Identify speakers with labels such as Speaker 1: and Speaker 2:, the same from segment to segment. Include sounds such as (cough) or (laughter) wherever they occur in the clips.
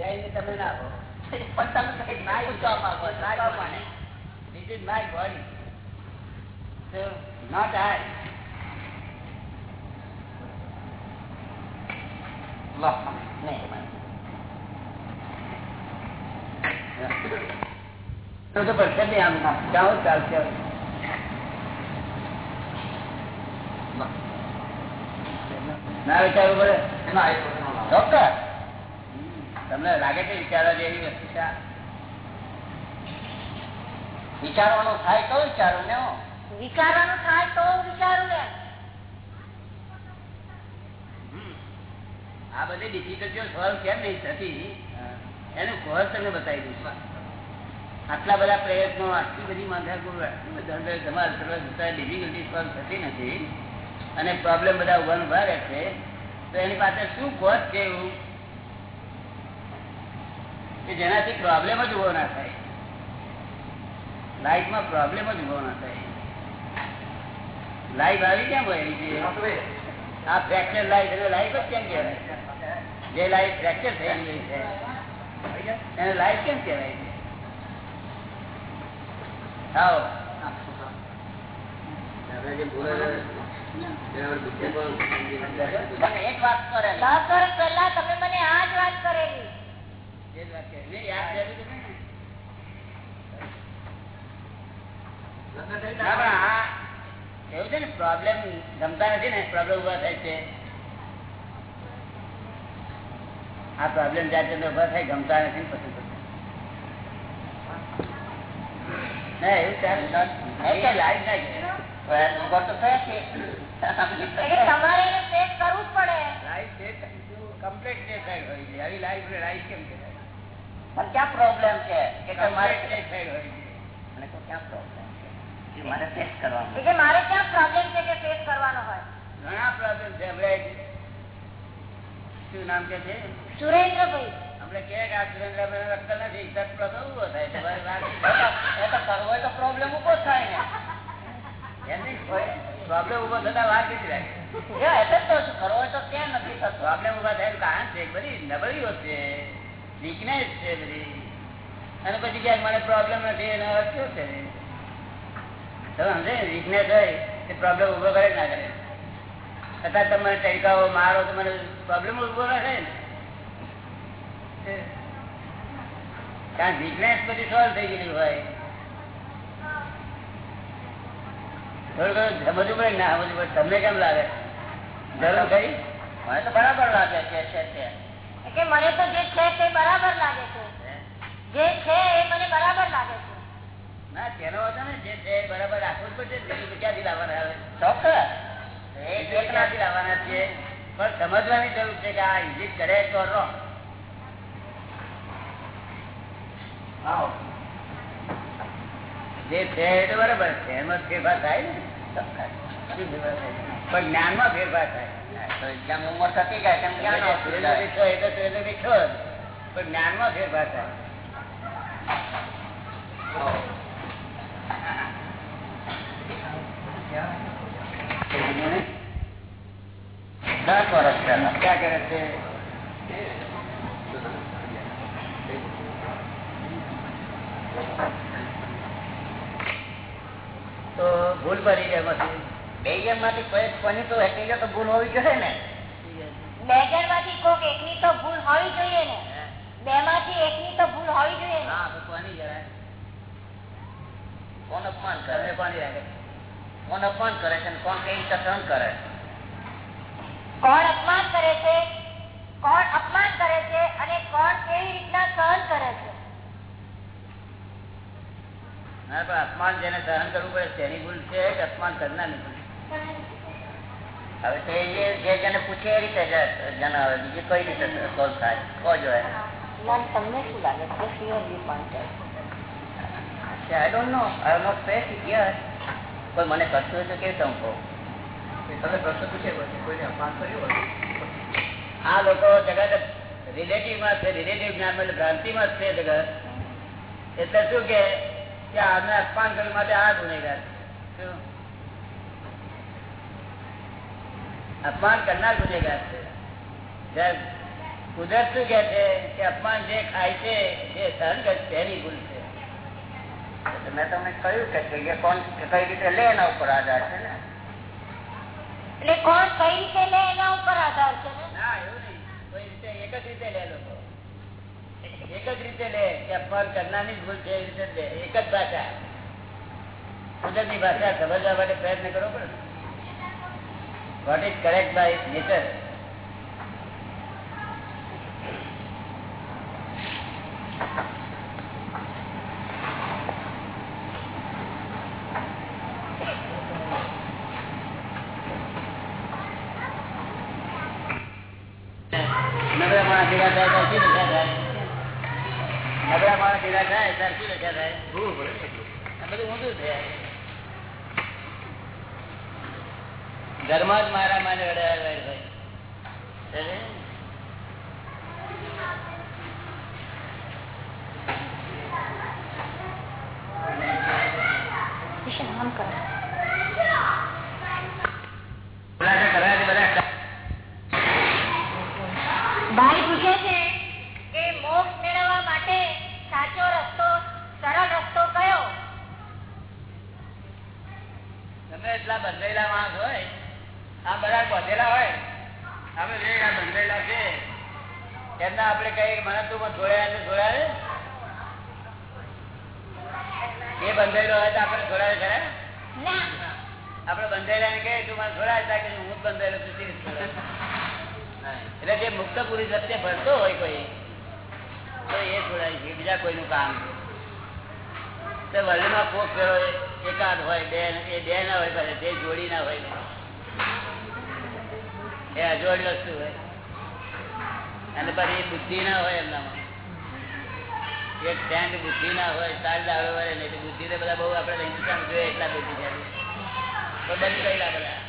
Speaker 1: જઈને તમે ના હો
Speaker 2: પણ તમે કઈ ના પૂછવા માંગો છો, ના માને.
Speaker 1: This is my body. So, not I.
Speaker 2: નહીં માને.
Speaker 1: તો તો પડશે નહીં આમ જાઓ ચાલશે ના વિચારવું પડે
Speaker 2: એનો આયુ એનો લાભ.
Speaker 1: ચોક્કસ તમને લાગે છે વિચારવા જેવી વસ્તુ છે
Speaker 2: વિચારવાનું થાય તો વિચારું ને
Speaker 3: વિચારવાનું થાય તો વિચારું ને.
Speaker 1: આ બધી ડિફિકલ્ટીઓ સોલ્વ કેમ નહીં થતી? એનું કોર્સ તમને બતાવી દઉં આટલા બધા પ્રયત્નો આટલી બધી બધા ધમાલ કરવા ડિફિકલ્ટી સોલ્વ થતી નથી. અને પ્રોબ્લેમ બધા ઊભા ઊભા રહે છે. તો એની પાસે શું કોર્સ છે એવું? કે જેનાથી પ્રોબ્લેમ જ ઊભો ના થાય. લાઈફમાં પ્રોબ્લેમ જ ઊભો ના થાય. લાઈફ આવી કેમ હોય એની જે આ ફ્રેક્ચર લાઈફ એટલે લાઈફ જ કેમ કહેવાય? જે લાઈફ ફ્રેક્ચર થયેલી છે. એને લાઈફ કેમ કહેવાય છે? આવો
Speaker 2: મને એક વાત કરે. ને.
Speaker 3: દસ વર્ષ પહેલા તમે મને આ જ વાત કરેલી.
Speaker 1: એવું છે ને પ્રોબ્લેમ ગમતા નથી ને પ્રોબ્લેમ ઊભા થાય. છે આ પ્રોબ્લેમ જાતે ઊભા થાય ગમતા નથી લાઈફ કેમ કહેવાય
Speaker 2: પણ ક્યાં પ્રોબ્લેમ છે? કે કે મારે
Speaker 1: કમ્પ્લીટ ડેસાઇડ હોય છે?
Speaker 2: મને તો ક્યાં પ્રોબ્લેમ છે? મારે ફેસ કરવાનું
Speaker 3: એટલે મારે ક્યાં પ્રોબ્લેમ છે કે ફેસ કરવાનો હોય?
Speaker 1: ઘણા પ્રોબ્લેમ છે. આપણે શું નામ કે છે?
Speaker 3: સુરેન્દ્રભાઈ.
Speaker 1: આપણે કે આ સુરેન્દ્રભાઈ અક્કલ નથી. તત્વ તો ઊભો થાય તમારી વાત
Speaker 2: એ તો કરવો હોય તો પ્રોબ્લેમ ઊભો થાય ને.
Speaker 1: એમ પ્રોબ્લેમ ઊભો થતા વાર કેટલી લાગે?
Speaker 2: એટલે જ તો કરવો હોય તો ક્યાં નથી થતો?
Speaker 1: પ્રોબ્લેમ ઊભા થાય કારણ છે. બધી નબળીઓ છે. વીકનેસ છે બધી. અને પછી ક્યાંક મને પ્રોબ્લેમ નથી, એનો અર્થ શું છે? તમે સમજે વીકનેસ હોય તે પ્રોબ્લેમ ઊભો કરે ના કરે? છતાં તમે ટેકાઓ મારો, તો મને પ્રોબ્લેમ ઊભો ના. થાય ને કારણ વીકનેસ બધી સોલ્વ થઈ ગયેલી હોય. થોડું સમજવું પડે ના સમજવું પડે? તમને કેમ લાગે? જરૂર ખરી?
Speaker 2: મને તો બરાબર લાગે છે.
Speaker 3: એટલે મને તો જે છે તે બરાબર લાગે છે. જે છે એ મને બરાબર લાગે છે.
Speaker 1: ના તેનો હતો ને જે છે બરાબર રાખવું પડશે. ક્યાંથી લાવવાના આવે
Speaker 2: ચોક્કસ.
Speaker 1: ક્યાંથી લાવવાના છીએ પણ સમજવાની જરૂર છે કે આ ઇઝ કરે તો રો જે છે એ તો બરાબર છે. એમાં ફેરફાર થાય ને? પણ જ્ઞાનમાં ફેરફાર થાય. જ્ઞાનમાં ફેરફાર થાય.
Speaker 2: દસ વર્ષ પહેલા.
Speaker 1: ક્યાં કરે છે? તો ભૂલ પડી જાય પછી.
Speaker 2: બે માંથી કોઈ કોની તો એટલી તો ભૂલ હોવી જોઈએ ને.
Speaker 3: બે માંથી કોક એકની તો ભૂલ હોવી જોઈએ ને. બે માંથી એકની તો ભૂલ હોવી જોઈએ ને.
Speaker 1: હા કોની જરાય
Speaker 2: કોણ અપમાન કરે?
Speaker 1: કોની લાગે
Speaker 2: કોણ અપમાન કરે છે કોણ કઈ રીતે કરે?
Speaker 3: કોણ અપમાન કરે છે? કોણ અપમાન કરે છે અને કોણ કેવી રીતના સહન કરે છે?
Speaker 1: ના પણ અપમાન જેને સહન કરવું પડે તેની ભૂલ છે કે અપમાન કરનારની ભૂલ
Speaker 2: હવે તે જે- જેને પૂછે એ રીતે જ જણાવે બીજી કઈ રીતે સોલ્વ થાય કહો જોઈએ
Speaker 3: તમને શું લાગે? છે your viewpoint
Speaker 2: I don't know I am not face it year કોઈ મને કરતું હોય તો કેવી રીતે હું કહું? તમે પ્રશ્ન પૂછે કોઈને અપમાન કર્યું હોય?
Speaker 1: આ લોકો જગત રિલેટિવમાં છે રિલેટિવ જ્ઞાન એટલે ભ્રાંતિમાં જ છે જગત. એટલે શું કે? અમે અપમાન કરવા માટે આ ગુનેગાર છે. શું? અપમાન કરનાર ગુનેગાર છે જ્યારે કુદરત શું કે છે કે અપમાન જે ખાય છે એ સહન કરે છે, તેની ભૂલ છે
Speaker 2: એટલે મેં તમને કહ્યું કે કે કોણ કે કઈ રીતે લે એના ઉપર આધાર છે ને
Speaker 3: એટલે કોણ કઈ રીતે લે એના ઉપર આધાર છે ને
Speaker 1: ના એવું નહીં કોઈ રીતે એક જ રીતે લે લોકો એક જ રીતે લે કે અપમાન કરનારની જ ભૂલ છે એ રીતે જ લે એક જ ભાષા કુદરતની ભાષા સમજવા માટે પ્રયત્ન કરવો પડે what is correct by nature નબળા માણસ ભેગા થાય ત્યારે શું દશા થાય નબળા માણસ ભેગા થાય ત્યારે શું દશા થાય આ બધું ઊંધું થાય ઘરમાં જ મારા માને અડાડ ભાઈ સમજે?
Speaker 3: આમ કરો
Speaker 1: ખુલાસા કરવાથી બધા
Speaker 3: ભાઈ પૂછે છે કે મોક્ષ મેળવવા માટે સાચો રસ્તો સરળ રસ્તો કયો
Speaker 1: તમે એટલા બંધાયેલા માણસ હોય આ બધા બાંધેલા હોય આપણે વેગા બંધાયેલા છે એમના આપણે કઈ મને તું મને છોડ્યા એટલે છોડાવે એ બંધાયેલો હોય તો આપણે છોડાવે ખરા
Speaker 3: ના
Speaker 1: આપણે બંધાયેલા ને કહે તું મને છોડાવે તા કે હું જ બંધાયેલો છું તે રીતે છોડાવે. એટલે જે મુક્ત પુરુષ વચ્ચે ભરતો હોય કોઈ તો એ છોડાય છે બીજા કોઈનું કામ તો વર્લ્ડમાં કોક ફેરો બુદ્ધિ ના હોય એમનામાં. એક બુદ્ધિ ના હોય ચાર દાડો હોય નહીં બુદ્ધિ તો બધા બહુ આપણે હિન્દુસ્તાન જોઈએ એટલા બુદ્ધિ તો બની ગયેલા બધા.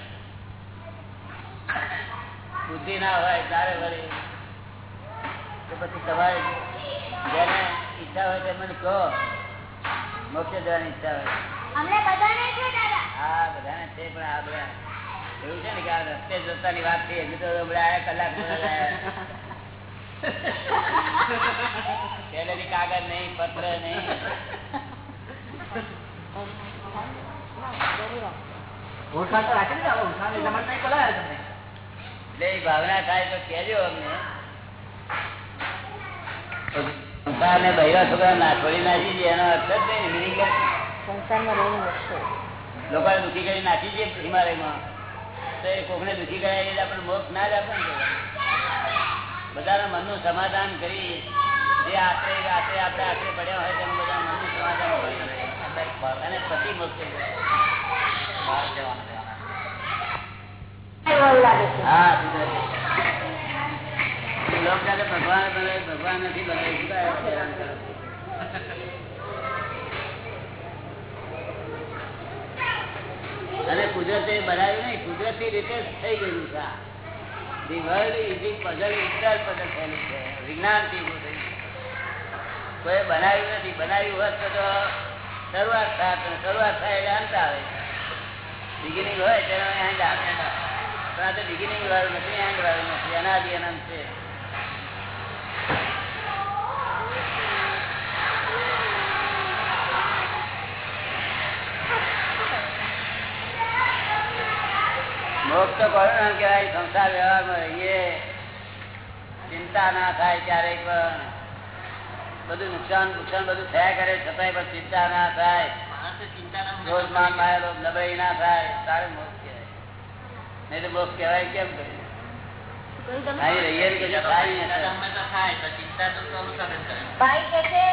Speaker 1: બુદ્ધિ ના હોય, તારે વળી. તો પછી તમારે જેને ઈચ્છા હોય તે મને કહો. મોક્ષે જવાની ઈચ્છા હોય.
Speaker 3: અમને બધાને છે દાદા.
Speaker 1: હા બધાને છે પણ આ બધા. એવું છે ને કે આ રસ્તે જતાની વાત થઈ હજી તો આયા કલાક લાયા. કાગળ નહીં પત્ર નહીં. ભાવના થાય તો કેજો અમને. સંસારને બહેરા છોકરા ના છોડી નાખી છે એનો અર્થ જ નહીં
Speaker 3: સંસારમાં રહેવું વસ્તુ
Speaker 1: લોકોને દુઃખી કરી નાખી છે હિમાલયમાં. તો એ કોકને દુઃખી કર્યા એટલે આપણે મોક્ષ ના જ આપે બધાના મનનું સમાધાન કરી જે આશરે આશરે આપણે આશરે પડ્યા હોય તેનું બધા મનનું સમાધાન અને પછી મોક્ષ હા ભગવાન ભગવાન નથી કરો? અને કુદરતે બનાવ્યું નહીં, કુદરતી રીતે થઈ ગયું છે તો શરૂઆત થાય શરૂઆત થાય એટલે અંત આવે બિગિનિંગ હોય, તેનો એન્ડ આવે. પણ આ તો બિગિનિંગ વાળું નથી એન્ડ વાળું નથી. અનાદિ અનંત છે. મોક્ષ તો કોણ નામ કહેવાય સંસાર વ્યવહારમાં રહીએ ચિંતા ના થાય ક્યારેય પણ. બધું નુકસાન નુકસાન બધું થયા કરે છતાંય પણ ચિંતા ના થાય. ક્રોધ, માન, માયા, લોભ, નબળાઈ ના થાય. તારે મોક્ષ કહેવાય. નહીં તો મોક્ષ કહેવાય કેમ કર્યું અહીં રહીએ ને કશું થાય નહીં
Speaker 3: ભાઈ કે છે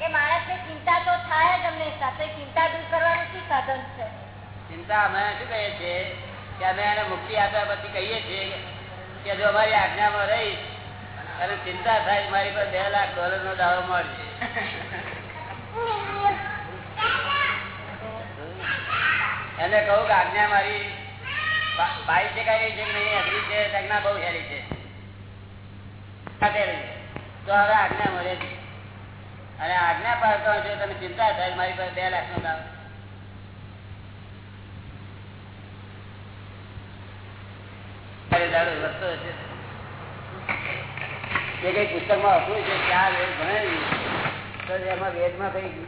Speaker 3: કે માણસને ચિંતા તો થાય જ હંમેશા તો એ ચિંતા દૂર કરવાનું શું સાધન છે?
Speaker 1: ચિંતા અમે શું કહીએ છીએ? કે અમે એને મુક્તિ આપ્યા પછી કહીએ છીએ કે જો અમારી આજ્ઞામાં રહી અને ચિંતા થાય, મારી પર બે લાખ ડોલર નો દાવો મળશે. એને કહું કે આજ્ઞા મારી ભાઈ છે કઈ છે કે નહીં, અઘરી છે આજ્ઞા બહુ સારી છે. તો હવે આજ્ઞા મળે છે. અને આજ્ઞા પાડતો હશે તમે ચિંતા થાય, મારી પાસે બે લાખ નો દાવો. દાડો હશે. જે કઈ પુસ્તકમાં હતું છે, ચાર વેદ ભણેલી. તો એમાં વેદમાં કઈ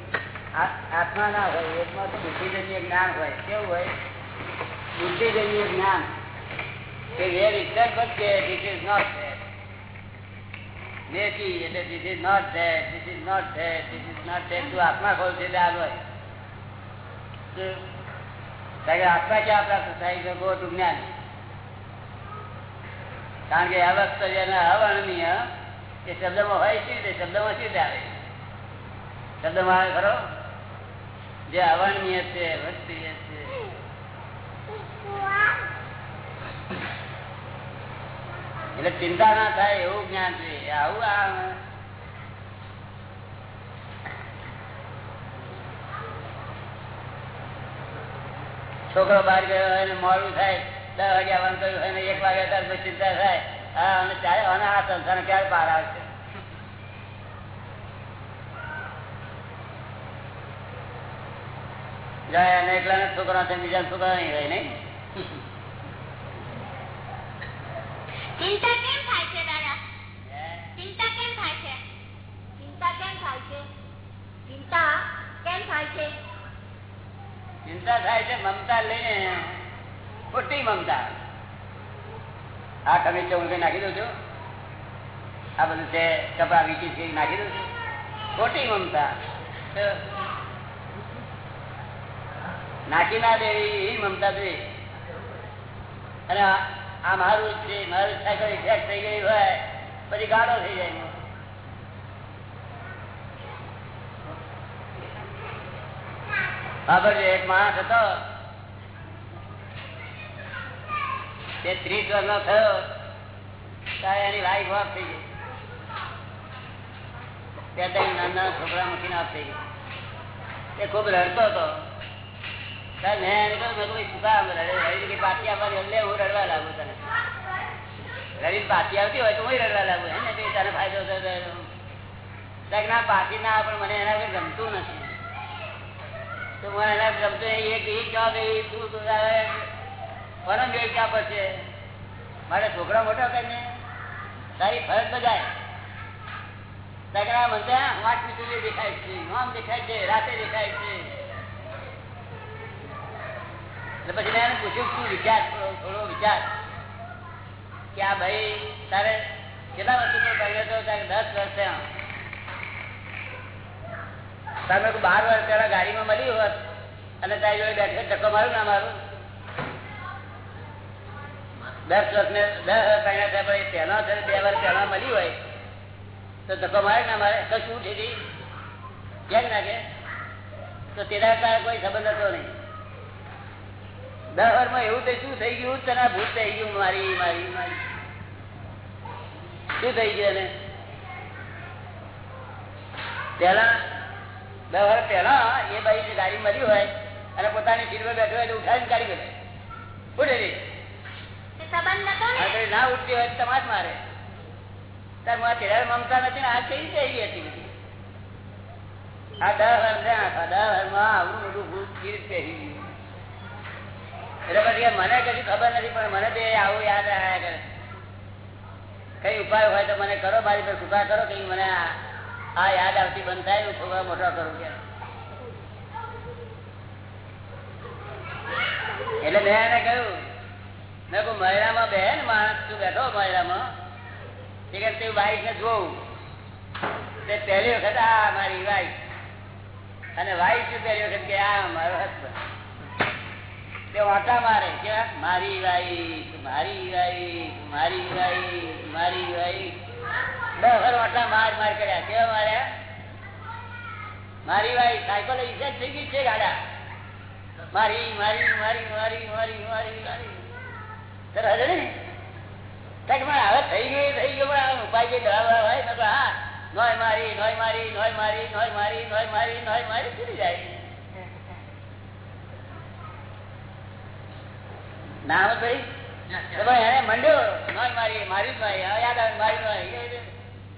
Speaker 1: આત્મા ના હોય, વેદમાં તો બુદ્ધિજન્ય જ્ઞાન હોય, કેવું હોય? બુદ્ધિજન્ય જ્ઞાન. વેદ itself જ કે this ઇઝ નોટ દેખી એટલે this is not that, this is not that, this is not that. તું આત્મા ખોલ છે, એટલે હોય આત્મા ક્યાં પ્રાપ્ત થાય છે? ગો તું જ્ઞાન. કારણ કે અવસ્તર્ય અને અવર્ણનીય એ શબ્દમાં હોય છે રીતે? શબ્દમાં શું આવે? શબ્દમાં આવે ખરો? જે અવર્ણનીય છે વસ્તીય છે એટલે ચિંતા ના થાય, એવું જ્ઞાન જોઈએ આવું આ છોકરો બહાર ગયો એને મોડું થાય. દસ વાગે આવવાનું કહ્યું અને એક વાગે ત્યાર પછી ચિંતા થાય. હા અને ત્યારે અને આ સંસ્થાને ક્યારે બહાર આવશે? જાય અને એકલા ને છોકરા છે બીજા છોકરા નહીં હોય નહીં.
Speaker 3: ચિંતા કેમ થાય છે દાદા? ચિંતા કેમ થાય છે? ચિંતા કેમ થાય છે? ચિંતા કેમ થાય છે?
Speaker 1: ચિંતા થાય છે મમતા લઈને ખોટી મમતા. આ તમે છે કઈ નાખી દો છો? આ બધું છે, કપડા વીટી છે નાખી દો છો? ખોટી મમતા. નાખી ના દેવી, એ મમતા જોઈએ અને આ મારું જ છે, મારું સાયકલ ઇફેક્ટ થઈ ગઈ હોય, પછી ગાડો થઈ જાય બાબર એક માણસ હતો તે ત્રીસ વર્ષનો થયો ત્યારે એની લાઈફ ઓફ થઈ ગઈ. રડવા લાગુ તને. રડી પાછી આવતી હોય તો હું રડવા લાગુ, હે ને? તને ફાયદો થયો ના, પાછી ના પણ મને એના વગર ગમતું નથી. તો મને એના ગમતું એક જવાબ એ તું કોનો મેળ ક્યાં પડશે મારે છોકરા મોટા કરીને તારી ફરજ બજાય. તકરા મને વાંચ મીઠું દેખાય છે આમ દેખાય છે, રાતે દેખાય છે. એટલે પછી મેં એને પૂછ્યું, શું વિચાર, થોડો વિચાર? કે આ ભાઈ તારે કેટલા વર્ષ કર્યો હતો તારે દસ વર્ષ થયા તમે બાર વર્ષ પહેલા ગાડીમાં મળી હોત અને તારી જોડે બેઠે ધક્કો મારું ના મારું દસ વર્ષ ને દસ વર્ષ પહેલા બે વર્ષ પહેલા મળી હોય, તો ધક્કો મારે ના મારે? તો શું થઈ કેમ નાખે તો તેના કોઈ સંબંધ હતો નહીં. દસ વર્ષમાં એવું થઈ, શું થઈ ગયું? તને ભૂત થઈ ગયું, મારી મારી મારી. શું થઈ ગયું એને? પેલા દસ વર્ષ પહેલા એ ભાઈ ગાડી મળી હોય અને પોતાની સીટ પર બેઠો હોય તો ઉઠાવીને કાઢી ગયો ઉઠે
Speaker 3: નતો ને
Speaker 1: ઉઠતી હોય તમાશ મારે. તાર મમતા નથી આ કઈ થઈ હતી? કેવી મને કશું ખબર નથી, પણ મને તો આવું યાદ આવ્યા કરે. કઈ ઉપાય હોય તો મને કરો, મારી પર કૃપા કરો, કઈ મને આ આ યાદ આવતી બંધ થાય હું છોકરા મોટા કરું. કે એટલે મેં એને કહ્યું મેં કહું બેન માણસ, તું બેઠો મહિલામાં જોઉં. તે પહેલી વખત, આ મારી વાઈફ અને વાઈફ શું પહેલી કે આ મારો તે વાંટા મારે મારી વાઈફ મારી વાઈફ મારી વાઈફ મારી વાઈફ દસ વાંટા માર માર કર્યા. કેવા માર્યા મારી વાઈફ સાયકલ ઇજ્જત થઈ ગઈ છે ગાડા. મારી મારી મારી મારી મારી મારી મારી. હવે થઈ ગયું થઈ ગયું પણ ઉપાય જે દવા હોય તો હા નોય મારી નોય મારી નોય મારી નોય મારી નોય મારી નોય મારી છૂટી જાય. નામ ભાઈ એને મંડ્યો નોય મારી મારી જ હવે યાદ આવે મારી નોય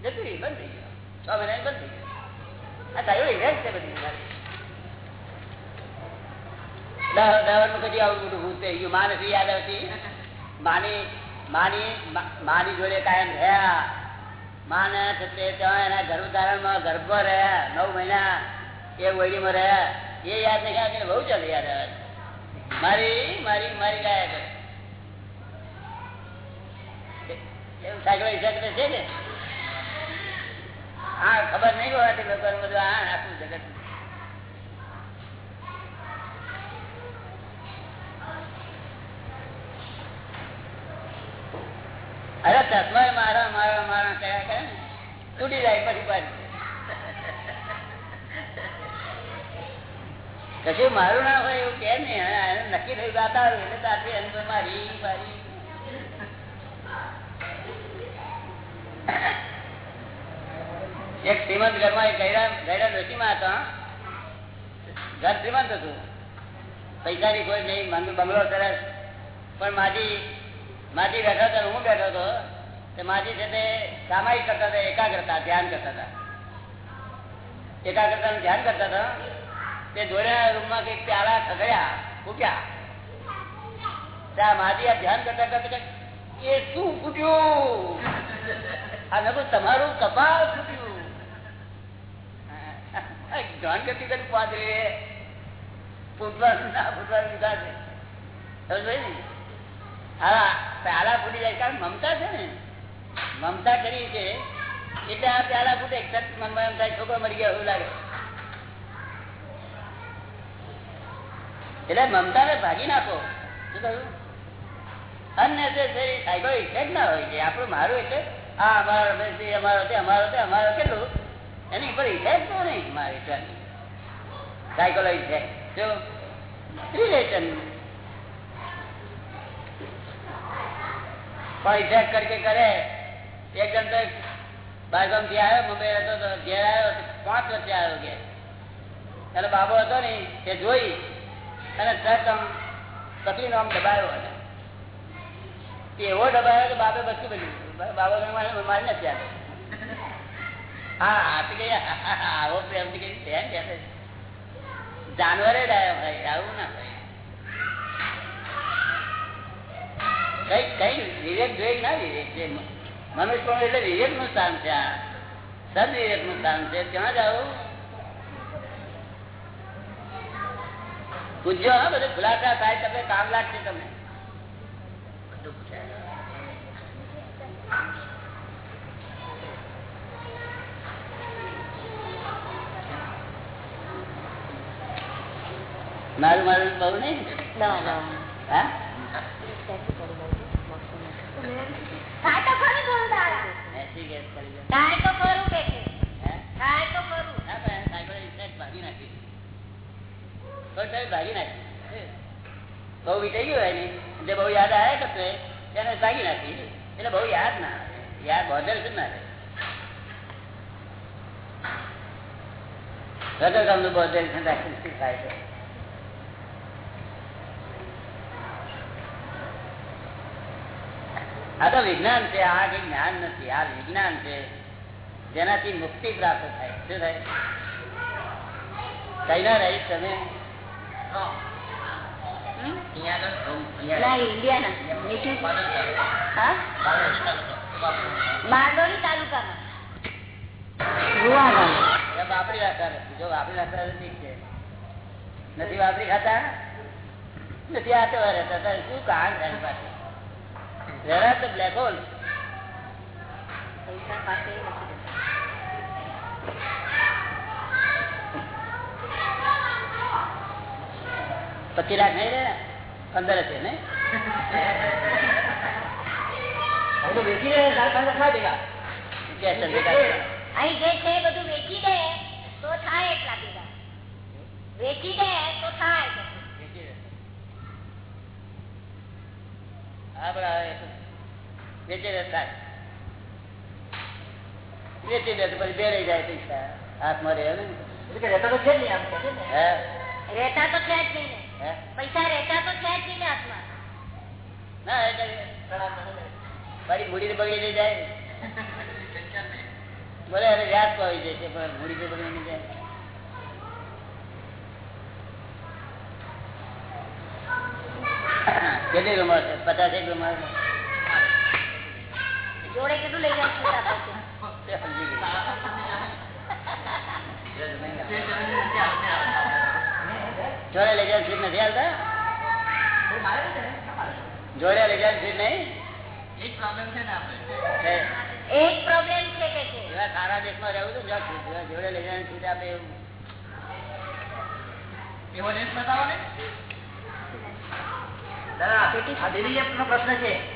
Speaker 1: જતું રહ્યું બંધ થઈ ગયું. છ મહિના બંધ થઈ ગયું. આ તારું ઇવેન્ટ છે બધી મારી. દસનું કદી આવું મોટું ભૂત થઈ ગયું માં યાદ આવતી? માની જોડે કાયમ રહ્યા. માને છતે એના એના ગર્ભધારણમાં ગર્ભ રહ્યા નવ મહિના એ વૈડીમાં રહ્યા એ યાદ નહીં આવે બહુ ચાલે યાદ મારી મારી મારી ગયા કરે એવું હિસાબ છે ને? હા, ખબર નહીં હોવાથી લોકો બધું આ આખું જગત અરે ચશ્મા મારા મારા મારા કયા કરે ને, તૂટી જાય પછી પાછી. કશું મારું ના હોય એવું કે નહીં નક્કી થઈ જતા એટલે તાથી અનુભવ મારી મારી. એક શ્રીમંત ઘરમાં ગયડા ડોશીમાં હતા ઘર શ્રીમંત હતું. પૈસાની કોઈ નહીં બંગલો સરસ. પણ માજી માજી બેઠો હતો હું બેઠો હતો તે માજી છે તે સામાયિક કરતા હતા, એકાગ્રતા, ધ્યાન કરતા હતા. એકાગ્રતા ધ્યાન કરતા હતા. તે દોડ્યા રૂમમાં કંઈક પ્યાલા ખગડ્યા ફૂટ્યા. ત્યાં ધ્યાન કરતા કરતા તમારું કપાળ ફૂટ્યું. ધ્યાન કરતી કરી પાદરી. ફૂટવાનું હા, પ્યાલા ફૂટી જાય. કારણ મમતા છે ને, મમતા કરી છે એટલે આ પ્યાલા ફૂટે મનમાં એમ થાય, છોકરો મરી ગયો એવું લાગે. એટલે મમતા ને ભાગી નાખો. શું કહ્યું? અનનેસેસરી સાયકો ઇફેક્ટ ના હોય છે. આપણું મારું એટલે, આ અમારો અમારો અમારો તે અમારો કેટલું? એની પર ઇફેક્ટ તો નહીં. મારી સાયકોલોજી છે રિલેશન પણ ઇફેક્ટ કરકે કરે. એક જણ તો બારગામથી આવ્યો મુંબઈ હતો તો ઘેર આવ્યો, પાંચ વચ્ચે આવ્યો ઘેર. એટલે બાબો હતો ને, એ જોઈ અને ટ્રક આમ આમ દબાયો અને. એવો દબાયો તો બાપે બચું બન્યું બાબા મારી નથી આવ્યો હા આપી કઈ આવો પ્રેમ કઈ ધ્યાન કે, જાનવરે ડાયો ભાઈ, આવું ના ભાઈ કઈ કઈ વિવેક જોઈ ના વિવેક છે મનુષ્ય એટલે વિવેકનું સ્થાન છે આ. સદ વિવેકનું સ્થાન છે. ત્યાં જ આવું. પૂછજો હા બધું ખુલાસા થાય તમને કામ લાગશે તમને. મારું મારું બહુ નહીં? હા
Speaker 3: થાય તો ખરું થોડું દાડા
Speaker 1: એસી ગેસ કરી દે.
Speaker 3: થાય તો ખરું કે થાય તો ખરું.
Speaker 1: ના પણ સાયકલ ઇન્ટરેસ્ટ ભાગી નાખી. તો સાહેબ ભાગી નાખી. બહુ વીટાઈ ગયું એની જે બહુ યાદ આવે કરતો તેને ભાગી નાખી. એટલે બહુ યાદ ના આવે. યાદ બોધર શું ના રહે બોધર છે થાય આ તો વિજ્ઞાન છે આ કઈ જ્ઞાન નથી આ વિજ્ઞાન છે. જેનાથી મુક્તિ પ્રાપ્ત થાય. શું થાય? કઈ ના રહી તમે? વાપરી રાખતા નથી. જો વાપરી રાખતા ઠીક છે. નથી વાપરી ખાતા? નથી આતો રહેતા. શું કારણ થાય પાછું જરા તો બ્લેક હોલ
Speaker 3: પૈસા પાસે નથી રહેતા.
Speaker 1: પચીસ લાખ નહીં રે પંદર છે ને કેશ ચંદ્રિકા
Speaker 3: અહીં જે છે એ બધું વેચી દે તો થાય એટલા ભેગા વેચી દે તો થાય
Speaker 1: હા બરાબર વેચી દે વેચી દે પછી બે રહી જાય પૈસા. હાથમાં રહે ને હે?
Speaker 3: રહેતા તો છે જ નહીં પૈસા રહેતા તો છે જ નહીં હાથમાં.
Speaker 1: ના એટલે મારી મૂડી બગડી જાય. બોલે હવે યાદ તો આવી જાય છે પણ મૂડી તો બગડી નહીં જાય. કેટલી રૂમર છે પચાસ એક રૂમર
Speaker 3: જોડે કેટલું લઈ
Speaker 1: ગઈ જોડે લઈ જાય સીટ નથી હાલતા? જોડે લઈ જાય સીટ નહીં?
Speaker 2: એક પ્રોબ્લેમ છે ને આપણે.
Speaker 1: છે.
Speaker 3: એક પ્રોબ્લેમ છે કે છે?
Speaker 1: એવા સારા દેશમાં રહેવું તો જ્યાં જોડે- લઈ જાય સીટ આપે એવું.
Speaker 2: એવો દેશ બતાવો ને. દાદા આ દિલીપ નો પ્રશ્ન છે.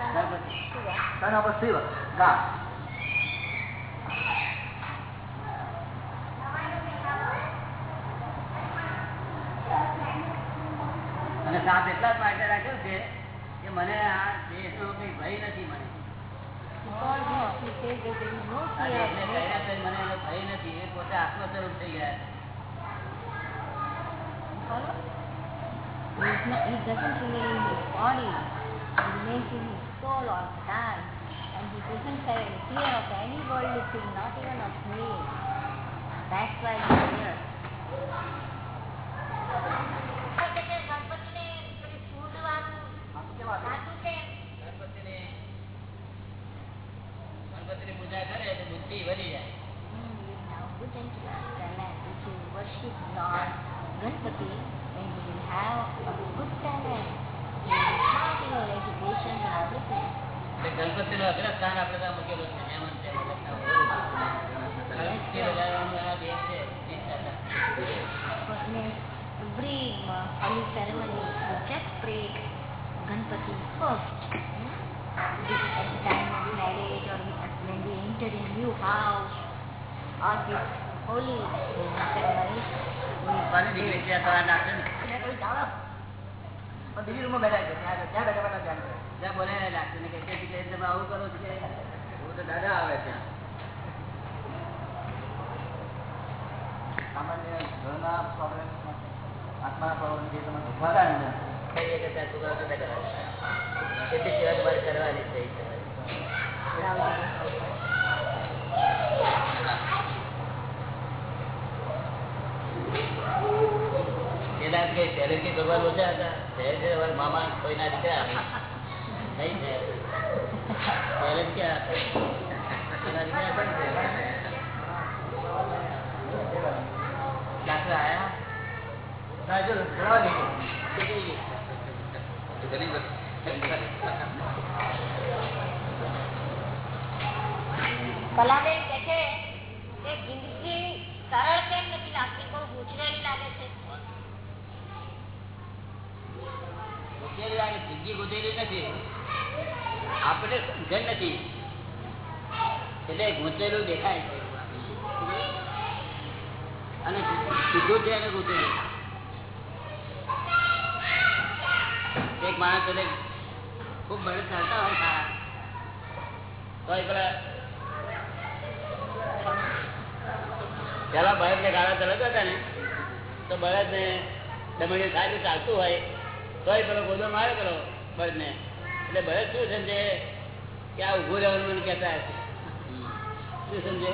Speaker 3: Son. Shiva,
Speaker 2: God.
Speaker 1: અને સાપ મને આ દેશનો કઈ ભય નથી મને ભય નથી એ પોતે આત્મ સ્વરૂપ થઈ ગયા
Speaker 3: Follow? He, is not, he doesn't remain in his body. He remains in his soul all the time. And he doesn't have any fear of any worldly thing, not even of me. That's why he is here.
Speaker 1: ગણપતિની ગણપતિની પૂજા કરે તો બુદ્ધિ વધી જાય
Speaker 3: Hmm, you will now put into talent if you worship Lord Ganpati and you will have a good talent.
Speaker 1: આ દેશ છે તીસ ટકા.
Speaker 3: But in every uh, holy ceremony, you just pray Ganpati first. Hmm? This at the time of marriage or at- when we enter in new house, all these holy uh, ceremonies,
Speaker 1: કોની દીકરી છે તમારા નાખશે ને?
Speaker 2: ત્યાં કોઈ જાણો? પણ બીજી રૂમમાં બેઠા છે ત્યાં બેઠા બેઠા ધ્યાન કરે
Speaker 1: જ્યાં બોલે નાખશે ને કે કે તમે આવું કરો છો. કે હું તો દાદા આવે ત્યાં
Speaker 2: સામાન્ય ઘરના પ્રોબ્લેમ આત્માના પ્રોબ્લેમ જે તમે ભૂખવાતા ને.
Speaker 1: કહીએ કે ત્યાં છોકરાઓ જતા કરાવે એટલી સેવા તમારે કરવાની છે મામા કોઈ ના ભગવાન ઓછા હતા. મામા કોઈના નહીં છે પહેલે ક્યાં હતા એના દીકરા પણ છે
Speaker 2: ડાક્ટર આયા ના જો ભણવા નહીં
Speaker 3: કલાબેન કહે છે કે જિંદગી સરળ કેમ નથી લાગતી બહુ ગૂંચવેલી લાગે છે
Speaker 1: ગુજેલી લાગે જિંદગી ગુજેલી નથી આપણે સમજણ નથી? એટલે ગૂંચેલું દેખાય અને સીધું છે અને ગૂંચેલું એક માણસ એટલે ખૂબ બળદ ચાલતા હોય તો એ પેલા પેલા બળદ ને ગાળા ચલાવતા હતા ને, તો બળદ ને દમણી સારી ચાલતું હોય, તો એ પેલો ગોદો મારે પેલો બળદ ને એટલે બળદ શું સમજે? કે આ ઉભું રહેવાનું મને કહેતા હશે. શું સમજે?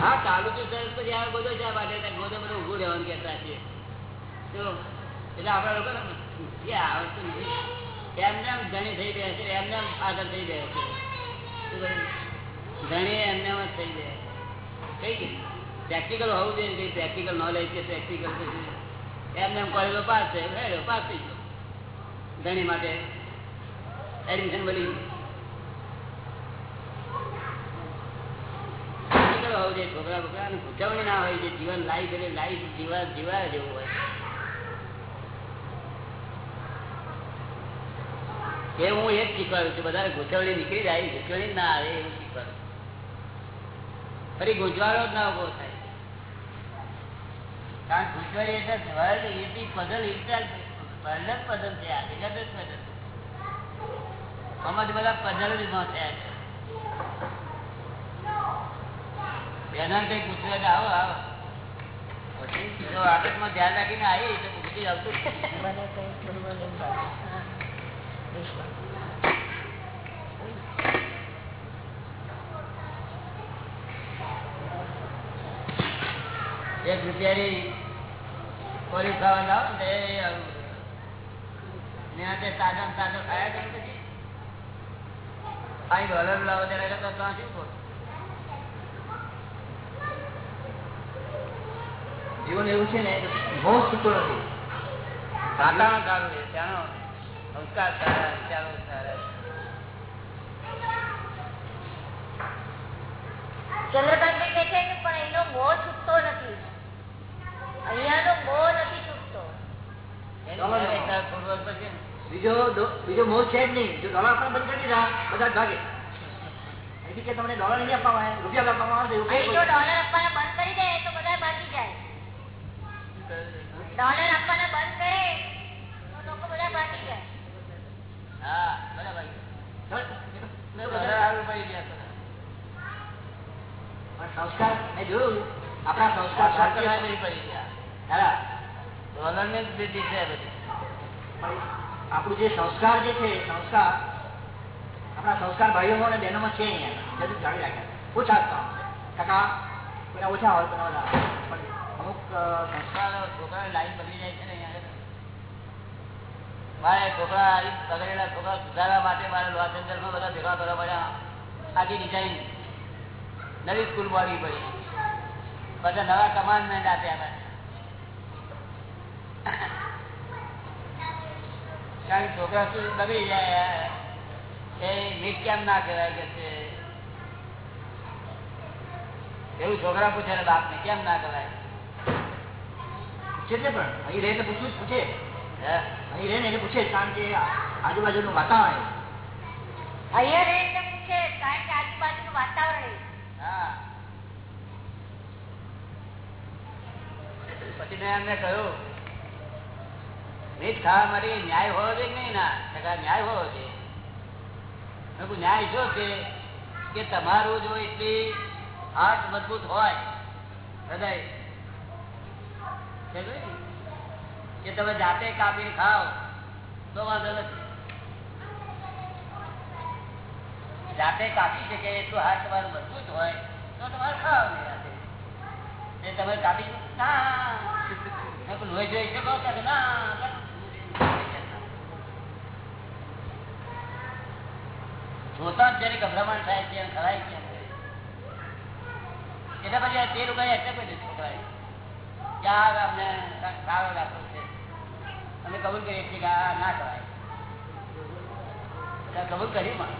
Speaker 1: હા, ચાલુ છું સર પછી આ ગોદો શા માટે ગોદો બધું ઉભું રહેવાનું કહેતા છે એટલે આપણા લોકો એ આવતું નથી. એમને આમ ધણી થઈ રહ્યા છે એમને આમ આગળ થઈ રહ્યા છે. ધણી એમને જ થઈ ગયા. કઈ કે? પ્રેક્ટિકલ હોવું જોઈએ પ્રેક્ટિકલ નોલેજ કે પ્રેક્ટિકલ એમને એમ કોલેજો પાસ છે પાસ થઈ ગયો. ધણી માટે એડમિશન મળી છોકરા એ હું એ બધા ગૂંચવણી નીકળી જાય, ગૂંચવણી ના આવે એવું શીખવાડું ફરી ગૂંચવાડો જ ના ઊભો થાય. કારણ ગૂંચવણી એટલે પઝલ ઇટસેલ્ફ છે આ પઝલ આમાંથી બધા પઝલ જ ન થયા છે. બેના કઈ પૂછવે કે આવો આવો. પછી જો આદતમાં ધ્યાન રાખીને આવી તો પૂછી આવતું. એક રૂપિયાની કોરી ખાવા લાવો ને તાજા તાજા ત્યાં ખોટું?
Speaker 2: જીવન એવું છે ને, બહુ છૂટો નથી.
Speaker 1: સાધારણ સારું છે, ત્યાંનો સંસ્કાર સારા વિચારો સારા
Speaker 3: ચંદ્રકાંતભાઈ કહે છે કે પણ એનો મોહ છૂટતો નથી. અહીંયાનો મોહ નથી છૂટતો
Speaker 1: એની સામે તાર પૂર્વજ પછી ને.
Speaker 2: બીજો બીજો મોહ છે જ નહીં. જો ડોલર આપવાનું બંધ કરી દીધા બધા જ ભાગે. કે તમને ડોલર નહીં આપવામાં આવે રૂપિયા આપવામાં આવે એવું કઈ
Speaker 3: ડોલર આપવાના બંધ કરી દે તો બધા ભાગી જાય. ડોલર આપવાના બંધ કરે તો લોકો બધા ભાગી જાય.
Speaker 1: હા.
Speaker 2: સંસ્કાર મેં જોયું આપણા સંસ્કાર
Speaker 1: પડી ગયા. ડોલરની વૃદ્ધિ છે
Speaker 2: આપણું જે સંસ્કાર જે છે, સંસ્કાર, આપણા સંસ્કાર ભાઈઓ અને બહેનોમાં છે અહીંયા. જરૂર જાણી રાખ્યા ઓછા ટકા, બધા ઓછા હોય, બધા વધારે પણ અમુક સંસ્કાર
Speaker 1: છોકરાનો લાઈન બદલી જાય છે ને મારે છોકરા બગડેલા છોકરા સુધારવા માટે મારે લોસ એન્જલસમાં બધા ભેગા કરવા પડ્યા. આખી ડિઝાઇન નવી સ્કૂલ બોલવી પડી. બધા નવા કમાન્ડમેન્ટ આપ્યા હતા કારણ છોકરા શું દબી જાય એ મીટ કેમ ના કહેવાય કે છે? એવું છોકરા પૂછે ને બાપને કેમ ના કહેવાય?
Speaker 2: પૂછે છે પણ અહીં રહીને એટલે પૂછવું જ પૂછે. અહીં રહે ને પૂછે કારણ કે આજુબાજુનું વાતાવરણ.
Speaker 3: અહીંયા રહે પૂછે કારણ કે આજુબાજુનું વાતાવરણ
Speaker 1: હા. પછી મેં એમને કહ્યું ન્યાય હોવો જોઈએ નહીં ના? ન્યાય હોવો જોઈએ. ન્યાય જો છે? કે તમારું જો એટલી હાથ મજબૂત હોય, હૃદય કે તમે જાતે કાપી ખાઓ, તો વાંધો નથી. જાતે કાપી શકે એટલું હાથ તમારું મજબૂત હોય, તો તમારે ખાવ નહીં તમે કાપી ના. લોહી જોઈ શકો ના? જોતા જયારે ગભરામણ થાય છે ખરાય છે એટલે પછી તે લોકો અમને સારો રાખવો છે? અમે કબૂલ કરીએ છીએ કે આ ના કરાય કબૂલ કર્યું માં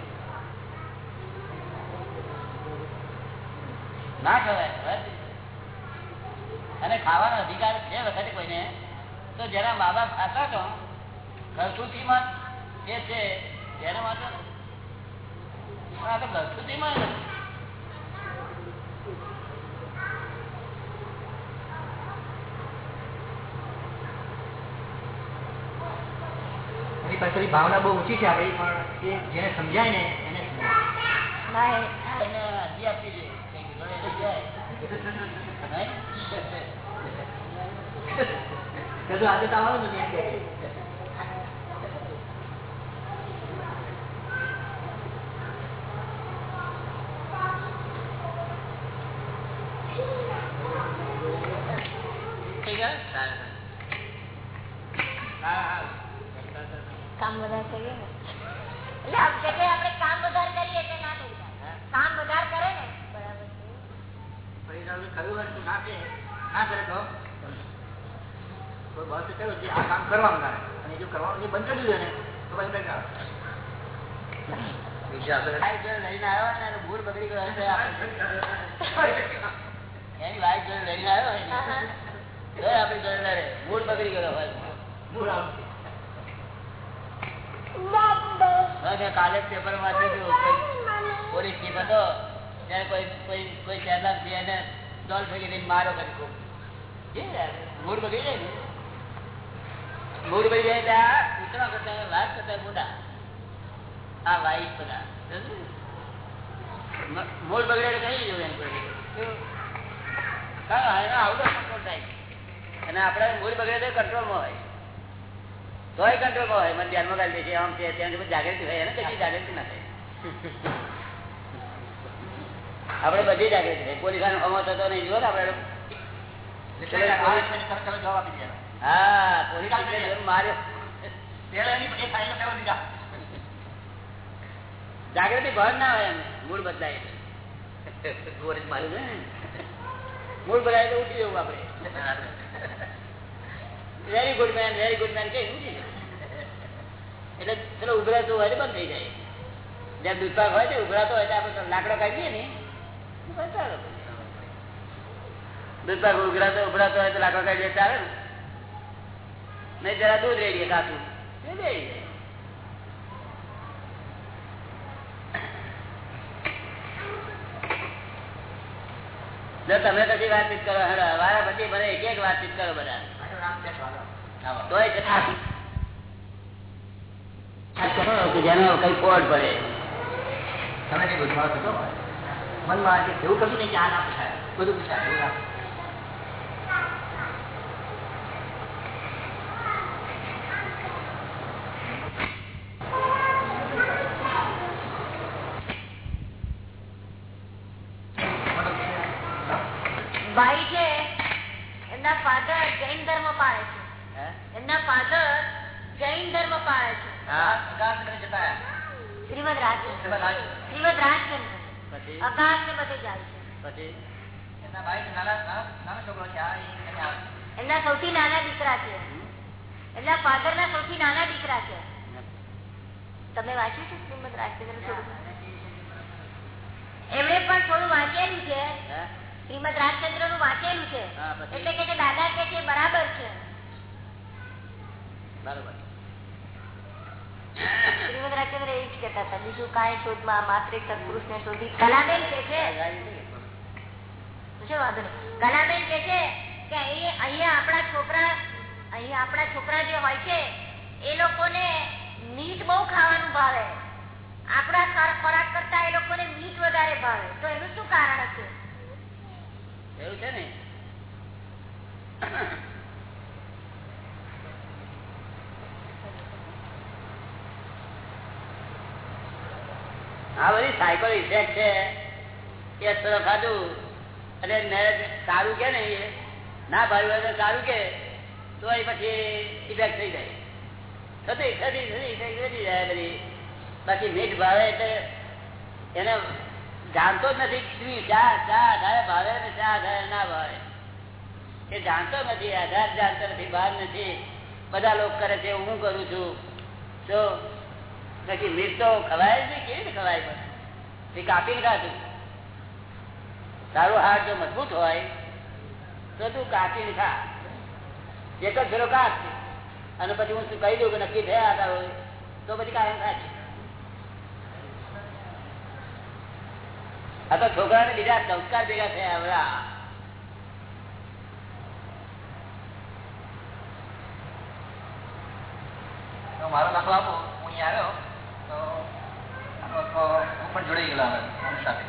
Speaker 1: ના ખવાય અને ખાવાનો અધિકાર છે વખતે કોઈને, તો જેના મા બાપ ખાતા તો ઘરસુતીમાં જે છે? જેના માટે આ તો ઘરસુતીમાં નથી.
Speaker 2: એની પાછળની ભાવના બહુ ઊંચી છે આપણી પણ એ જેને સમજાય ને એને સમજાય. આજે તો આવવાનું નથી એમ કે
Speaker 1: થઈ ગયા? સારું. હા, હા.
Speaker 3: કામ વધારે કરીએ ને એટલે આમ કે કે આપણે કામ વધારે કરીએ એટલે ના થઈ જાય કામ વધારે કરે ને બરાબર છે.
Speaker 2: પછી તારું ખરું હોય તું ના કે ના કરે તો કોઈ બોસે કહ્યું કે આ કામ કરવાનું તારે અને જો કરવાનું જે બંધ કરી દીધું ને તો પછી કંઈ આવે. બીજા આપણે
Speaker 1: વાઈફ જોડે લઈને આવ્યો ને એનો મૂડ બગડી ગયો હશે આપણે. એની વાઈફ જોડે લઈને આવ્યો હોય ને,
Speaker 3: હા, હા.
Speaker 1: તો આપણી જોડે લડે. મૂડ બગડી ગયો હોય
Speaker 2: મૂળ આવે.
Speaker 1: હવે મેં કાલે જ પેપર વાંચ્યું હતું. કોઈ પોલીસ ચીફ હતો ત્યારે કોઈ કોઈ કોઈ શહેરના છે એને ડોલ ફેંકી દઈને મારો કરી ખૂબ જે યાર, મૂડ બગડી જાય ને મૂડ બગડી જાય એટલે આ કૂતરા કરતા વાત કરતા મોટા આ વાઈફ બધા સમજ્યું? મ- મૂડ બગડે એટલે કઈ જવું એમ કોઈ કેવું? હા એનો આઉટ ઓફ કંટ્રોલ થાય અને આપણે મૂળ બગડે તો કંટ્રોલમાં હોય તોય કંટ્રોલ હોય. મને ધ્યાનમાં કાઢી દે આમ છે ત્યાં જાગૃતિ હોય. એને કશી જાગૃતિ ના થાય. આપડે બધી જાગૃતિ થાય પોલીસ અમો થતો નહીં. જુઓ ને આપણે
Speaker 2: એટલે આ તમે તમે જવાબ આપી દીધો
Speaker 1: હા પોલીસ માર્યો.
Speaker 2: પહેલા એની એ ફાઇલો ફેરવી દીધા
Speaker 1: જાગૃતિ ભર ના હોય એમ. મૂળ બદલાય (laughs) મૂળ બદલાય તો ઉઠી જવું આપણે. Very good man very good man કે એટલે ચલો ઉભરાતું હોય બંધ થઈ જાય. જ્યાં દૂધપાક હોય તો ઉભરાતો હોય આપણે લાકડો કાઢીએ ને. દૂધપાક ઉભરાતો ઉભરાતો હોય તો લાકડો કાઢીએ ચાલે ને. નહીં જરા દૂધ રેડીએ કાતું તમે પછી વાતચીત કરો, હેડો, વારા પછી મને એક એક વાતચીત કરો બધા.
Speaker 2: મારું નામ છે સ્વાગત
Speaker 1: તોય છતાં વાત કરો કે જેનો કઈ ફોડ પડે
Speaker 2: તમે કઈ ગુજવાળ થતો હોય મનમાં આજે એવું કશું નહીં કે આ ના પૂછાય બધું પૂછાય એવું ના
Speaker 3: ભાઈ છે એમના ફાધર જૈન ધર્મ પાળે છે. એમના ફાધર જૈન ધર્મ પાળે છે. શ્રીમદ રાજચંદ્ર
Speaker 2: શ્રીમદ રાજ-
Speaker 3: શ્રીમદ રાજચંદ્ર અકાશ ને બધે જાય છે.
Speaker 2: એમના
Speaker 3: સૌથી નાના દીકરા છે. એમના ફાધર ના સૌથી નાના દીકરા છે. તમે વાંચ્યું છે શ્રીમદ રાજચંદ્ર એમણે પણ થોડું વાંચેલું છે? શ્રીમદ રાજચંદ્રનું વાંચેલું છે. એટલે કે દાદા કે છે બરાબર છે.
Speaker 1: બરોબર.
Speaker 3: શ્રીમદ રાજચંદ્ર એ જ કેતા હતા બીજું કાંઈ શોધમાં માત્ર સત્પુરુષ ને શોધી. કલાબેન કે છે શું વાંધો નહીં. કલાબેન કે છે કે અહીંયા આપણા છોકરા અહીંયા આપણા છોકરા જે હોય છે એ લોકોને મીટ બહુ ખાવાનું ભાવે. આપણા ખોરાક કરતા એ લોકોને મીટ વધારે ભાવે. તો એનું શું કારણ હશે?
Speaker 1: એવું છે ને? આ બધી સાયકલ ઇફેક્ટ છે. એ ખાધું. અને સારું કે ને એ? ના ભાવ્યું હોય તો સારું કે? તો એ પછી ઇફેક્ટ થઈ જાય. થતી થતી થતી ઇફેક્ટ વધી જાય બધી. બાકી મીઠ ભાવે એટલે એને જાણતો જ નથી ચા ચા આધારે ભાવે ને ચા આધારે ના ભાવે એ જાણતો નથી, આધાર જાણતો નથી ભાવ નથી. બધા લોકો કરે છે, હું કરું છું. તો પછી મીર તો ખવાય જ નહીં, કેવી રીતે ખવાય પણ? એ કાપીને ખાતું તારું હાથ જો મજબૂત હોય, તો તું કાપીને ખા. એક જ ફેરો કાપ અને પછી હું શું કહી દઉં કે નક્કી થયા હોય, તો પછી કાયમ ખાશે આ તો છોકરાને બીજા સંસ્કાર ભેગા થયા હવે
Speaker 2: મારો દાખલો આપો હું અહીંયા આવ્યો. તો હું પણ જોડાઈ ગયેલો હવે આની સાથે.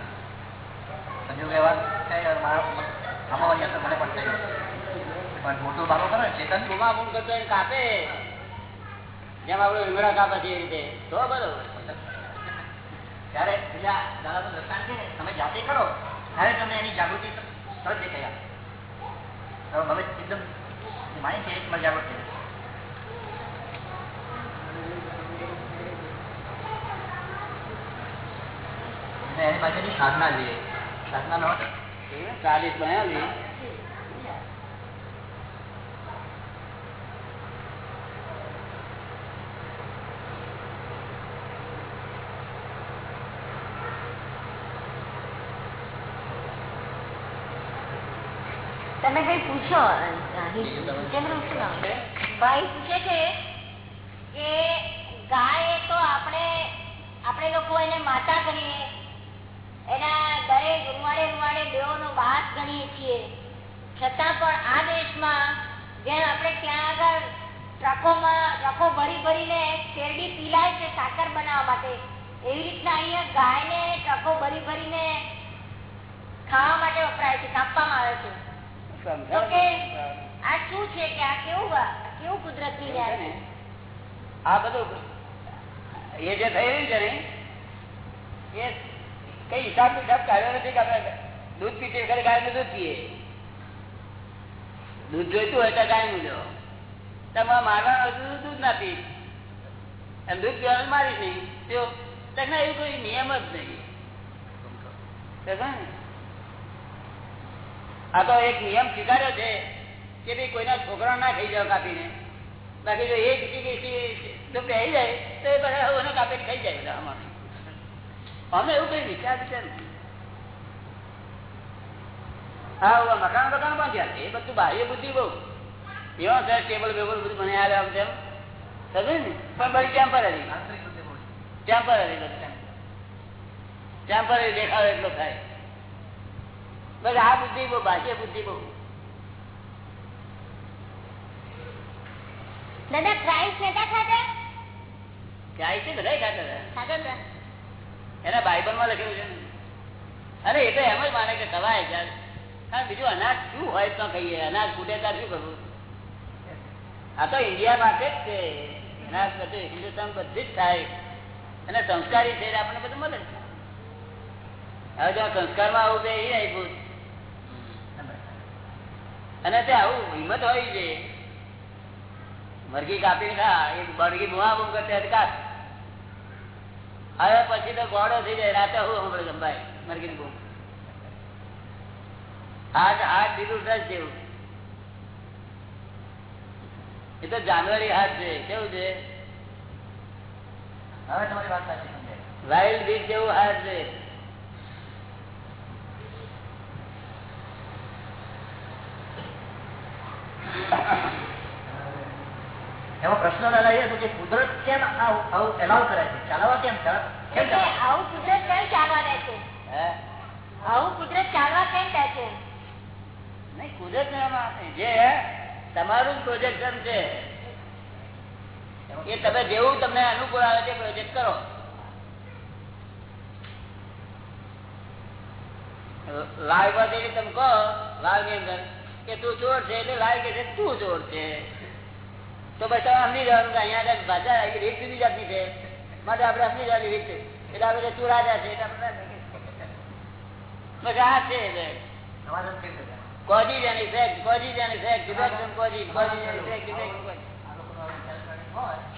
Speaker 2: સંજોગ એવા છે મારા આમાં તો મને પણ થઈ પણ મોટું બાબો કરે ને ચેતન?
Speaker 1: કરતો કાપે. જેમ આપણે રીંગણા કાપે છે એ રીતે. તો બરોબર.
Speaker 2: ત્યારે પેલા દાદાનું દર્શન છે તમે જાતે કરો. ત્યારે તમને એની જાગૃતિ તરત દેખાઈ તો હવે એકદમ માઇન્ડ છે એકમાં જાગૃત થઈ. એની પાસેની સાધના જોઈએ. સાધના નો
Speaker 1: ચાલીસ બનાવી
Speaker 3: તમે કઈ પૂછો જીતેન્દ્ર શું નામ છે? ભાઈ પૂછે છે કે ગાય તો આપણે આપણે લોકો એને માતા ગણીએ એના દરેક રૂવાડે રૂવાડે દેવોનો બાસ ગણીએ છીએ છતાં પણ આ દેશમાં જેમ આપણે ત્યાં આગળ ટ્રકોમાં ટ્રકો ભરી ભરીને શેરડી પીલાય છે સાકર બનાવવા માટે એવી રીતના અહીંયા ગાયને ટ્રકો ભરી ભરીને ખાવા માટે વપરાય છે, કાપવામાં આવે છે. આ
Speaker 1: બધું એ જે છે ને એ કઈ હિસાબ કાઢ્યો નથી કે આપણે દૂધ દૂધ પીએ? દૂધ જોઈતું હોય તો ગાયનું લો તમે મારવાનું દૂધ ના પી. એમ દૂધ પીવાનું મારી નહીં. તો એવું કોઈ નિયમ જ નહીં. આ તો એક નિયમ સ્વીકાર્યો છે કે ભાઈ કોઈના છોકરા ના ખાઈ જાવ કાપીને. બાકી જો એક પહેરી જાય તો એ બધા કાપીને ખાઈ જાય બધા અમારે અમે એવું કઈ વિચાર વિચાર. હા મકાન બકાન બાંધ્યા એ બધું બાહ્ય બુદ્ધિ બહુ. એવા સર ટેબલ બેબલ બધું મને આવે આમ તેમ. સમજે ને? પણ બધી ટેમ્પરરી ટેમ્પરરી બધું ટેમ્પરરી દેખાવ એટલો થાય. બસ આ બુદ્ધિ બહુ બાહ્ય બુદ્ધિ બહુ.
Speaker 3: દાદા ક્રાઇસ્ટ નતા ખાતા
Speaker 1: ક્રાઇસ્ટ બધા ખાતા હતા. એના બાઇબલમાં લખેલું છે. અરે એ તો એમ જ માને કે ખવાય છે. કારણ બીજું અનાજ શું હોય તો કહીએ અનાજ ફૂટે ત્યારે શું કરવું? આ તો ઇન્ડિયા માટે જ છે. અનાજ બધું હિન્દુસ્તાન બધી જ થાય. અને સંસ્કારી છે આપણને બધું મળે છે. હવે જો સંસ્કારમાં આવું બે એ આપ્યું. અને તે આવું હિંમત હોય છે. મરઘી કાપી ખા એક મરઘી બુવા બુમ કરતી કાપ. હવે પછી તો ગોળો થઈ જાય રાતે હું હમણાં ગંભાઈ મરઘીની બૂમ. હાથ હાથ દીધું રસ જેવું એ તો જાનવરી હાથ છે કેવું છે?
Speaker 2: હવે તમારી વાત
Speaker 1: વાઇલ્ડ બીટ જેવું હાથ છે.
Speaker 2: એમાં પ્રશ્ન દાદા એ હતો કે કુદરત કેમ આવું આવું એલાવ કરે છે? ચાલવા કેમ કેમ
Speaker 3: આવું કુદરત કેમ ચાલવા દે છે? આવું કુદરત ચાલવા કેમ દે છે?
Speaker 1: નહીં કુદરત જે તમારું પ્રોજેક્શન છે એ તમે જેવું તમને અનુકૂળ આવે તે પ્રોજેક્ટ કરો. લાઈવ તમે કહો લાઈવની અંદર કે તું ચોર છે એટલે લાઈવ કે છે તું ચોર છે. તો બસ સમજી જવાનું કે અહીંયા આગળ ભાષા આવી રીત જુદી જાતની છે. માટે આપણે સમજી જવાની રીત છે. એટલે આપણે તું રાજા છે એટલે આપણે બસ આ છે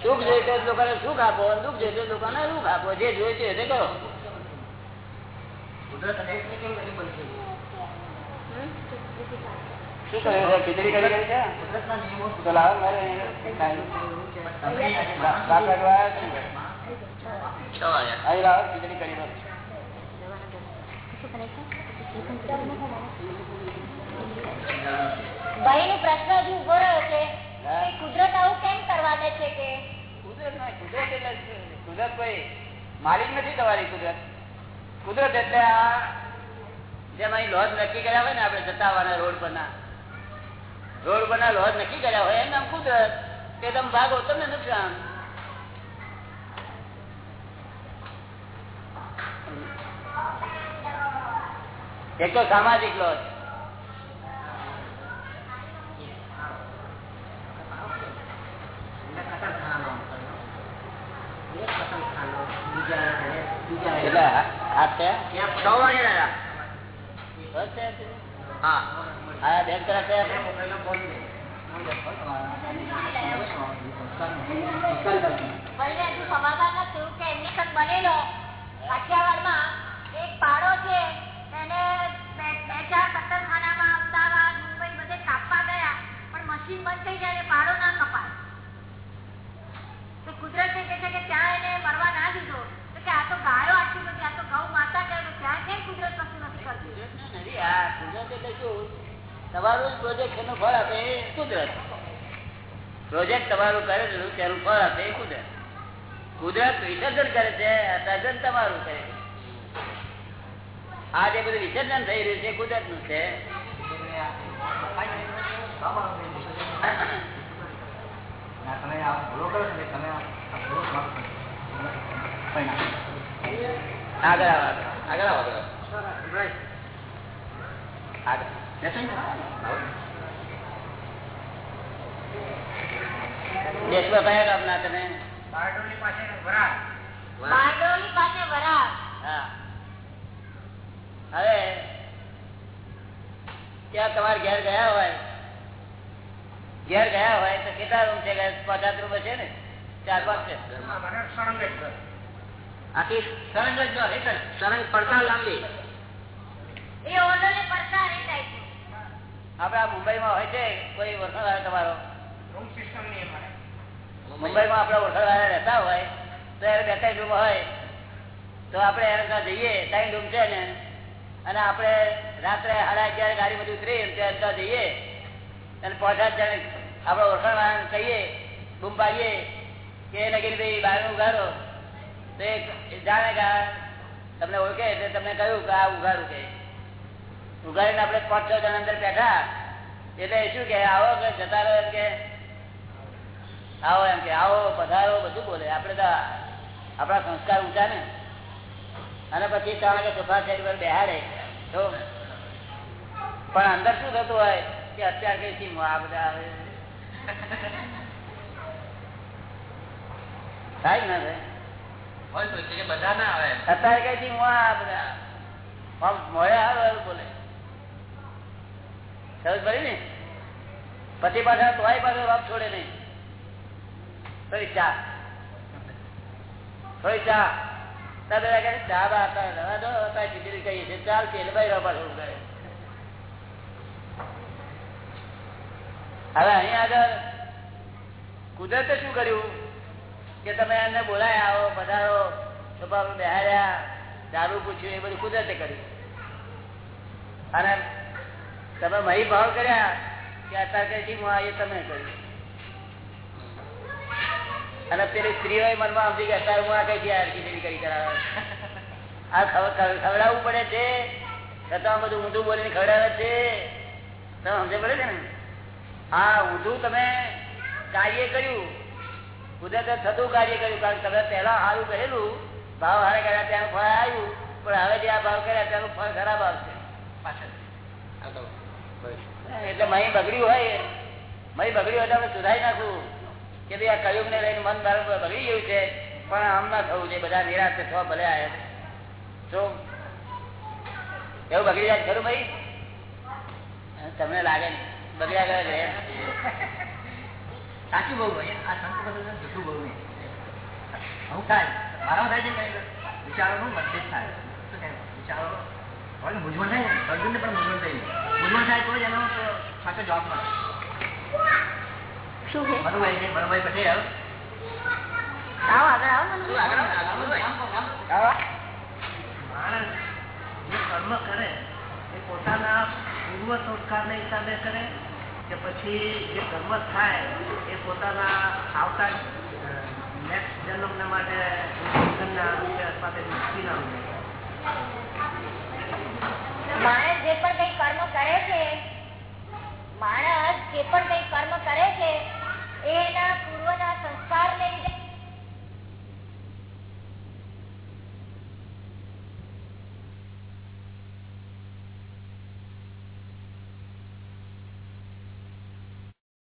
Speaker 1: સુખ જોઈતો લોકોને સુખ આપો દુઃખ જોઈતો તો લોકોને દુઃખ આપો જે જોઈતું હોય તે કરો.
Speaker 2: કુદરત
Speaker 3: ભાઈ નો પ્રશ્ન હજુ ઊભો રહ્યો છે કુદરત આવું કેમ કરવા દે છે કે?
Speaker 1: કુદરત કુદરત એટલે કુદરત કોઈ માલિક નથી તમારી કુદરત. કુદરત એટલે આ જેમ અહીં લોજ નક્કી કર્યા હોય ને આપણે જતા આવવાના રોડ પરના. રોડ પરના લોજ નક્કી કર્યા હોય એમ નામ કુદરત કે તમે ભાગો તમને નુકસાન એક તો સામાજિક લોજ એટલે હા
Speaker 2: હા.
Speaker 1: હા બેન તરફ છે.
Speaker 3: ભાઈને હજુ સમાધાન નથી થયું કે એમની સાથે બનેલો. કાઠિયાવાડમાં એક પાડો છે. એને બે બે ચાર કતરખાનામાં અમદાવાદ મુંબઈ બધે કાપવા ગયા. પણ મશીન બંધ થઈ જાય પાડો ના કપાય. તો કુદરતે છે કે ત્યાં એને મરવા ના દીધો. તો કે આ તો ગાયો આટલી બધી આ તો ગૌ માતા કહે તો ત્યાં કેમ કુદરત કશું નથી કરતી?
Speaker 1: કુદરત એટલે શું? તમારું પ્રોજેક્ટ એનું ફળ આપે એ કુદરત. પ્રોજેક્ટ તમારું કરેલું તેનું ફળ આપે એ કુદરત. કુદરત વિસર્જન કરે છે સર્જન તમારું કરે. આ જે બધું વિસર્જન થઈ રહ્યું છે કુદરત છે. આગળ આવો આગળ. આવો આગળ. હવે ત્યાં તમારે ઘેર ગયા હોય ઘેર ગયા હોય તો કેટલા રૂમ છે પચાસ રૂમ છે ને ચાર પાંચ છે. આખી સળંગ જ સળંગ પડતા લાંબી
Speaker 3: એ ઓલોલી પડતા એ ટાઈપનું
Speaker 1: આપડા મુંબઈમાં હોય છે કોઈ વરસાદ તમારો? રૂમમાં આપડા વરસાદ રહેતા હોય તો એ બે ત્રણ રૂમ હોય. તો આપણે એને ત્યાં જઈએ ત્રણ રૂમ છે ને અને આપણે રાત્રે સાડા અગિયાર ગાડી બધી ઉતરી ત્યાં ત્યાં જઈએ. અને પહોંચા જણે આપણે ઓળખાણ કહીએ બૂમ પાડીએ કે નગીરભાઈ બહાર ઉઘાડો. તો એ જાણે કે તમને ઓળખે એટલે તમને કહ્યું કે આ ઉગાડું કે. ઉગાડીને આપણે પાંચ છ જણા અંદર બેઠા. એટલે શું કે આવો કે જતા રહો એમ કે. આવો એમ કે આવો પધારો બધું બોલે. આપણે તો આપણા સંસ્કાર ઊંચા ને. અને પછી ચાલે કે સોફા સેટ પર બેહાડે. તો પણ અંદર શું થતું હોય કે અત્યારે કઈ થી આ બધા આવે? થાય ને થાય.
Speaker 2: બધા ના આવે.
Speaker 1: અત્યારે કઈ થી આ બધા? મોડે આવે બોલે. સમજ પડી ને? પછી પાછા તોય પાછો બાપ છોડે નહીં. ચા. ચા. હવે અહીં આગળ કુદરતે શું કર્યું? કે તમે એમને બોલાય આવો, પધારો સ્વભાવ બેહાર્યા દારૂ પૂછ્યું, એ બધું કુદરતે કર્યું. અને તમે મહી ભાવ કર્યા કે અત્યારે કઈ હું આ તમે કર્યું. અને પેલી સ્ત્રીઓ મનમાં સમજી કે અત્યારે હું આ કઈ ગયા ખીચડી કરી કરાવે આ ખવ- ખવ- ખવડાવવું પડે છે. છતાં બધું ઊંધું બોલીને ખવડાવે છે. તમે સમજે પડે છે ને? આ ઊંધું તમે કાર્ય કર્યું. કુદરતે થતું કાર્ય કર્યું. કારણ કે તમે પહેલા સારું કરેલું, ભાવ હારે કર્યા, ત્યાંનું ફળ આવ્યું. પણ હવે જે આ ભાવ કર્યા, ત્યાંનું ફળ ખરાબ આવશે. એટલે મહી બગડ્યું હોય. મહી બગડ્યું હોય આપણે સુધારી નાખવું કે ભાઈ આ કયુગ ને લઈને મન મારું બગડી ગયું છે. પણ આમ ના થવું છે બધા નિરાશ થવા ભલે આવ્યા તો એવું બગડી જાય ખરું ભાઈ તમને લાગે નહીં. બગડ્યા ગયા છે.
Speaker 2: સાચું બહુ ભાઈ આ સંત બધું જૂઠું બહુ નહીં. હું થાય. મારા થાય છે વિચારોનું મતભેદ થાય. શું વિચારો હવે મૂંઝવણ થાય ને અર્જુનને પણ મૂંઝવણ થઈ મૂંઝવણ થાય તો જ એનો સાચો જવાબ મળે. મનુભાઈ મનુભાઈ પટેલ.
Speaker 3: આવો આગળ આવો મને
Speaker 2: શું આગળ આવો, આગળ આવો, નામ કહો, નામ કહો.
Speaker 1: આવા?
Speaker 4: માણસ જે કર્મ કરે એ પોતાના પૂર્વ સંસ્કારને હિસાબે કરે કે પછી જે કર્મ થાય એ પોતાના આવતા નેક્સ્ટ જન્મને માટે અથવા તે મુક્તિના
Speaker 3: માણસ જે પણ કઈ કર્મ કરે છે, માણસ જે પણ કઈ કર્મ કરે છે, એના પૂર્વના સંસ્કારને લીધે